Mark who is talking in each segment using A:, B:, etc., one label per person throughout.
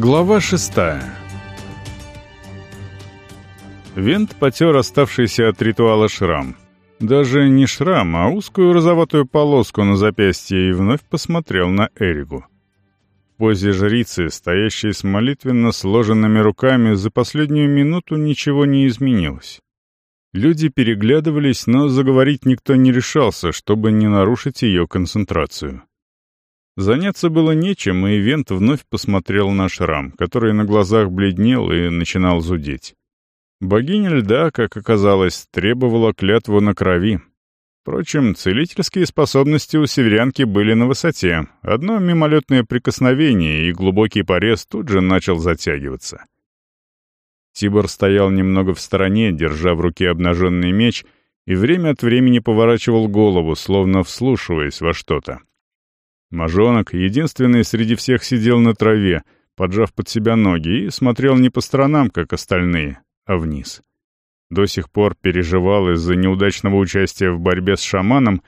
A: Глава шестая Вент потер оставшийся от ритуала шрам. Даже не шрам, а узкую розоватую полоску на запястье и вновь посмотрел на Эригу. В позе жрицы, стоящей с молитвенно сложенными руками, за последнюю минуту ничего не изменилось. Люди переглядывались, но заговорить никто не решался, чтобы не нарушить ее концентрацию. Заняться было нечем, и Вент вновь посмотрел на шрам, который на глазах бледнел и начинал зудеть. Богиня льда, как оказалось, требовала клятву на крови. Впрочем, целительские способности у северянки были на высоте. Одно мимолетное прикосновение, и глубокий порез тут же начал затягиваться. Тибор стоял немного в стороне, держа в руке обнаженный меч, и время от времени поворачивал голову, словно вслушиваясь во что-то. Мажонок, единственный среди всех, сидел на траве, поджав под себя ноги, и смотрел не по сторонам, как остальные, а вниз. До сих пор переживал из-за неудачного участия в борьбе с шаманом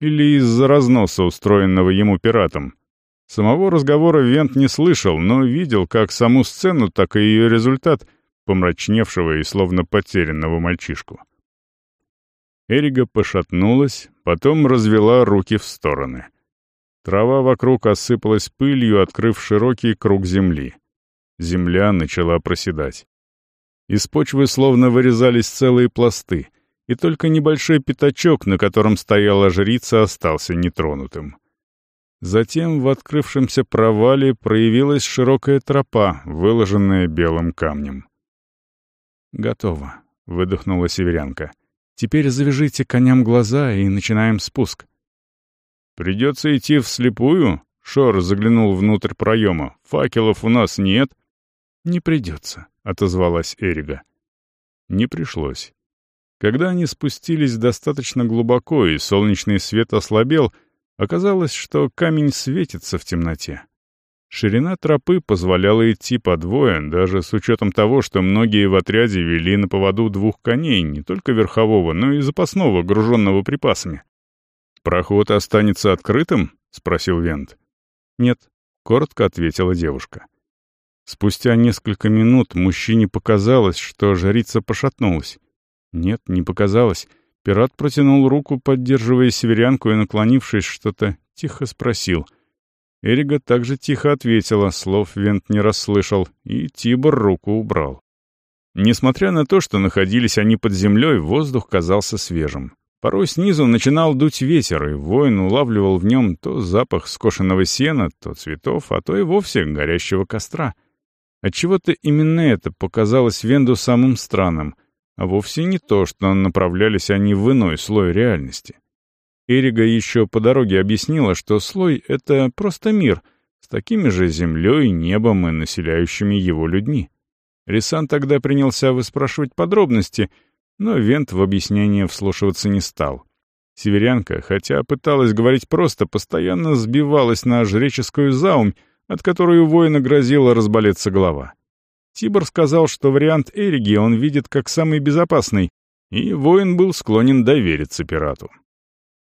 A: или из-за разноса, устроенного ему пиратом. Самого разговора Вент не слышал, но видел как саму сцену, так и ее результат, помрачневшего и словно потерянного мальчишку. Эрига пошатнулась, потом развела руки в стороны. Трава вокруг осыпалась пылью, открыв широкий круг земли. Земля начала проседать. Из почвы словно вырезались целые пласты, и только небольшой пятачок, на котором стояла жрица, остался нетронутым. Затем в открывшемся провале проявилась широкая тропа, выложенная белым камнем. «Готово», — выдохнула северянка. «Теперь завяжите коням глаза и начинаем спуск».
B: «Придется идти вслепую?» Шор заглянул внутрь проема. «Факелов у нас нет».
A: «Не придется», — отозвалась Эрига.
B: Не пришлось. Когда они спустились достаточно глубоко и солнечный свет ослабел, оказалось, что камень светится в темноте. Ширина тропы позволяла идти по двое, даже с учетом того, что многие в отряде вели на поводу двух коней, не только верхового, но и запасного, груженного припасами. «Проход останется открытым?» — спросил Вент.
A: «Нет», — коротко ответила девушка. Спустя несколько минут мужчине показалось, что жрица пошатнулась. Нет, не показалось. Пират протянул руку, поддерживая северянку, и, наклонившись, что-то тихо спросил. Эрига также тихо ответила, слов Вент не расслышал, и Тибор руку убрал. Несмотря на то, что находились они под землей, воздух казался свежим. Порой снизу начинал дуть ветер, и воин улавливал в нем то запах скошенного сена, то цветов, а то и вовсе горящего костра. Отчего-то именно это показалось Венду самым странным, а вовсе не то, что направлялись они в иной слой реальности. Эрига еще по дороге объяснила, что слой — это просто мир, с такими же землей, небом и населяющими его людьми. Рисан тогда принялся выспрашивать подробности — но Вент в объяснение вслушиваться не стал. Северянка, хотя пыталась говорить просто, постоянно сбивалась на жреческую заумь, от которой у воина грозила разболеться голова. Тибор сказал, что вариант Эриги он видит как самый безопасный, и воин был склонен довериться пирату.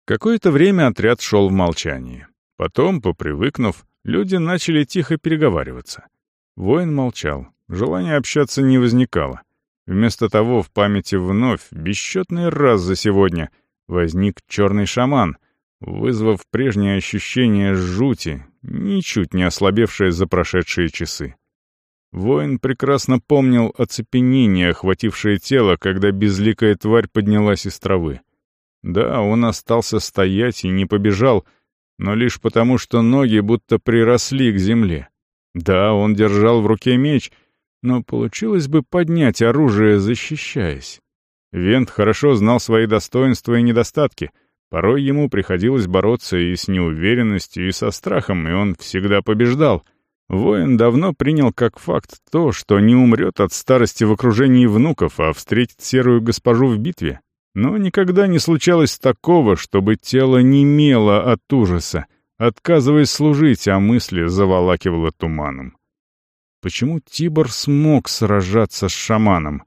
A: Какое-то время отряд шел в молчании. Потом, попривыкнув, люди начали тихо переговариваться. Воин молчал, желания общаться не возникало. Вместо того в памяти вновь, бесчетный раз за сегодня, возник черный шаман, вызвав прежнее ощущение жути, ничуть не ослабевшее за прошедшие часы. Воин прекрасно помнил оцепенение, охватившее тело, когда безликая тварь поднялась из травы. Да, он остался стоять и не побежал, но лишь потому, что ноги будто приросли к земле. Да, он держал в руке меч — но получилось бы поднять оружие, защищаясь. Вент хорошо знал свои достоинства и недостатки. Порой ему приходилось бороться и с неуверенностью, и со страхом, и он всегда побеждал. Воин давно принял как факт то, что не умрет от старости в окружении внуков, а встретит серую госпожу в битве. Но никогда не случалось такого, чтобы тело немело от ужаса, отказываясь служить, а мысли заволакивало туманом. Почему Тибор смог сражаться с шаманом?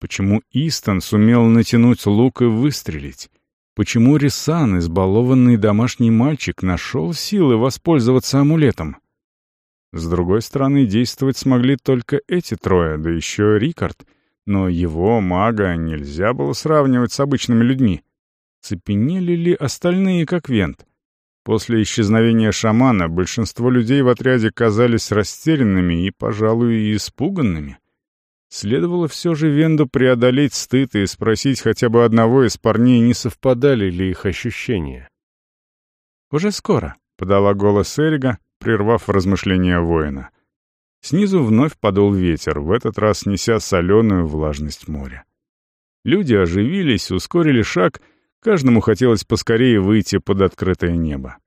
A: Почему Истон сумел натянуть лук и выстрелить? Почему Рисан, избалованный домашний мальчик, нашел силы воспользоваться амулетом? С другой стороны, действовать смогли только эти трое, да еще Рикард. Но его, мага, нельзя было сравнивать с обычными людьми. Цепенели ли остальные, как Вент? После исчезновения шамана большинство людей в отряде казались растерянными и, пожалуй, испуганными. Следовало все же Венду преодолеть стыд и спросить хотя бы одного из парней, не совпадали ли их ощущения. «Уже скоро», — подала голос Эрига, прервав размышления воина. Снизу вновь подул ветер, в этот раз неся соленую влажность моря. Люди оживились, ускорили шаг, каждому хотелось поскорее выйти под открытое небо.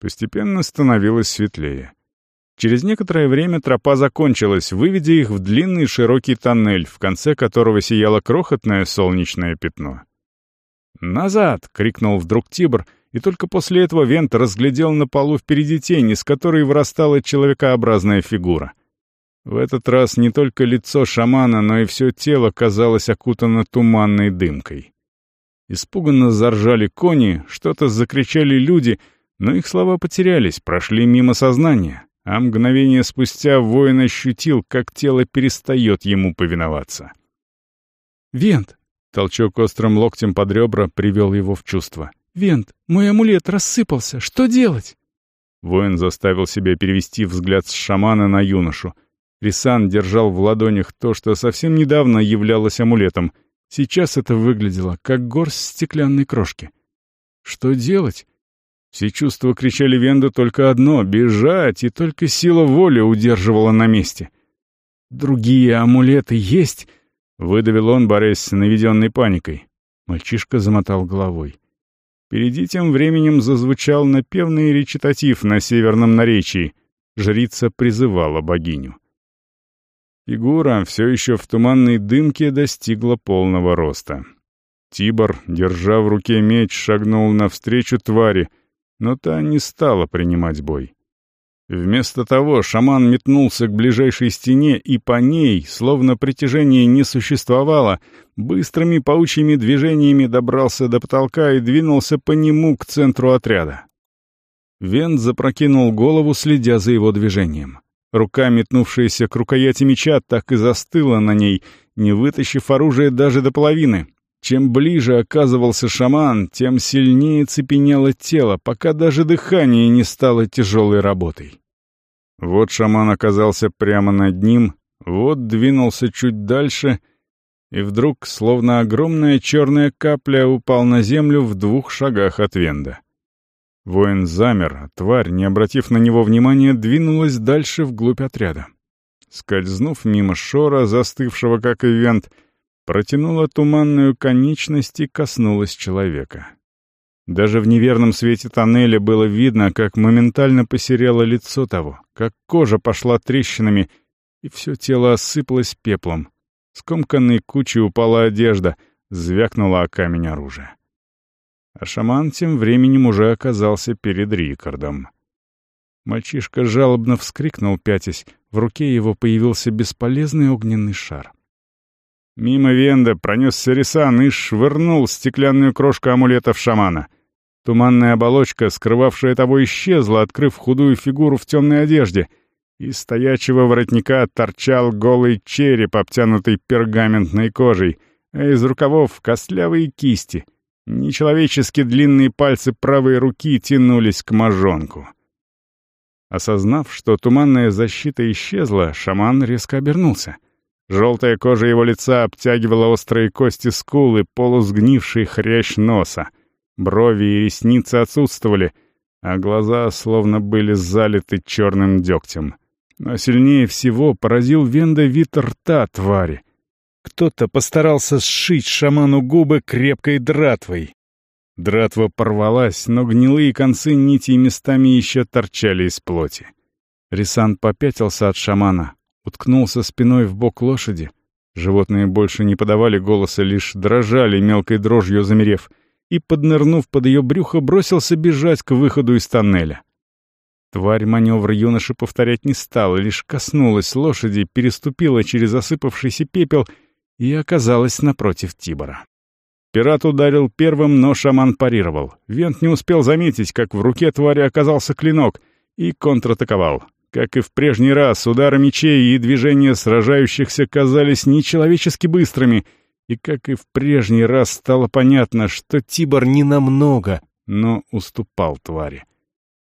A: Постепенно становилось светлее. Через некоторое время тропа закончилась, выведя их в длинный широкий тоннель, в конце которого сияло крохотное солнечное пятно. «Назад!» — крикнул вдруг Тибр, и только после этого Вент разглядел на полу впереди тень, из которой вырастала человекообразная фигура. В этот раз не только лицо шамана, но и все тело казалось окутано туманной дымкой. Испуганно заржали кони, что-то закричали люди, но их слова потерялись, прошли мимо сознания а мгновение спустя воин ощутил, как тело перестает ему повиноваться.
B: «Вент!» — толчок острым локтем под ребра привел его в чувство. «Вент, мой амулет рассыпался, что делать?»
A: Воин заставил себя перевести взгляд с шамана на юношу. Рисан держал в ладонях то, что совсем недавно являлось амулетом. Сейчас это выглядело, как горсть стеклянной крошки. Что делать? Все чувства кричали Венду только одно — бежать, и только сила воли удерживала на месте. «Другие амулеты есть?» — выдавил он, борясь с наведенной паникой. Мальчишка замотал головой. Впереди тем временем зазвучал напевный речитатив на северном наречии. Жрица призывала богиню. Фигура все еще в туманной дымке достигла полного роста. Тибор, держа в руке меч, шагнул навстречу твари — но та не стала принимать бой. Вместо того шаман метнулся к ближайшей стене и по ней, словно притяжение не существовало, быстрыми паучьими движениями добрался до потолка и двинулся по нему к центру отряда. Вент запрокинул голову, следя за его движением. Рука, метнувшаяся к рукояти меча, так и застыла на ней, не вытащив оружие даже до половины. Чем ближе оказывался шаман, тем сильнее цепенело тело, пока даже дыхание не стало тяжелой работой. Вот шаман оказался прямо над ним, вот двинулся чуть дальше, и вдруг, словно огромная черная капля, упал на землю в двух шагах от Венда. Воин замер, а тварь, не обратив на него внимания, двинулась дальше вглубь отряда. Скользнув мимо Шора, застывшего как и Вент, — протянула туманную конечность и коснулась человека. Даже в неверном свете тоннеля было видно, как моментально посерело лицо того, как кожа пошла трещинами, и все тело осыпалось пеплом. Скомканной кучей упала одежда, звякнула о камень оружия. А шаман тем временем уже оказался перед Рикардом. Мальчишка жалобно вскрикнул, пятясь, в руке его появился бесполезный огненный шар. Мимо Венда пронесся Рисан и швырнул стеклянную крошку амулета в шамана. Туманная оболочка, скрывавшая того, исчезла, открыв худую фигуру в темной одежде. Из стоячего воротника торчал голый череп, обтянутый пергаментной кожей, а из рукавов — костлявые кисти. Нечеловечески длинные пальцы правой руки тянулись к мажонку. Осознав, что туманная защита исчезла, шаман резко обернулся — Желтая кожа его лица обтягивала острые кости скулы, полусгнивший хрящ носа. Брови и ресницы отсутствовали, а глаза словно были залиты черным дегтем. Но сильнее всего поразил Венда вид рта твари. Кто-то постарался сшить шаману губы крепкой дратвой. Дратва порвалась, но гнилые концы нитей местами еще торчали из плоти. Рисан попятился от шамана, уткнулся спиной в бок лошади. Животные больше не подавали голоса, лишь дрожали мелкой дрожью замерев, и, поднырнув под ее брюхо, бросился бежать к выходу из тоннеля. Тварь маневр юноши повторять не стала, лишь коснулась лошади, переступила через осыпавшийся пепел и оказалась напротив Тибора. Пират ударил первым, но шаман парировал. Вент не успел заметить, как в руке твари оказался клинок, и контратаковал. Как и в прежний раз, удары мечей и движения сражающихся казались нечеловечески быстрыми, и как и в прежний раз стало понятно, что Тибор не намного, но уступал твари.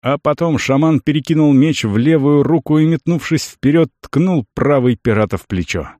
A: А потом шаман перекинул меч в левую руку и, метнувшись вперед, ткнул правый пирата в плечо.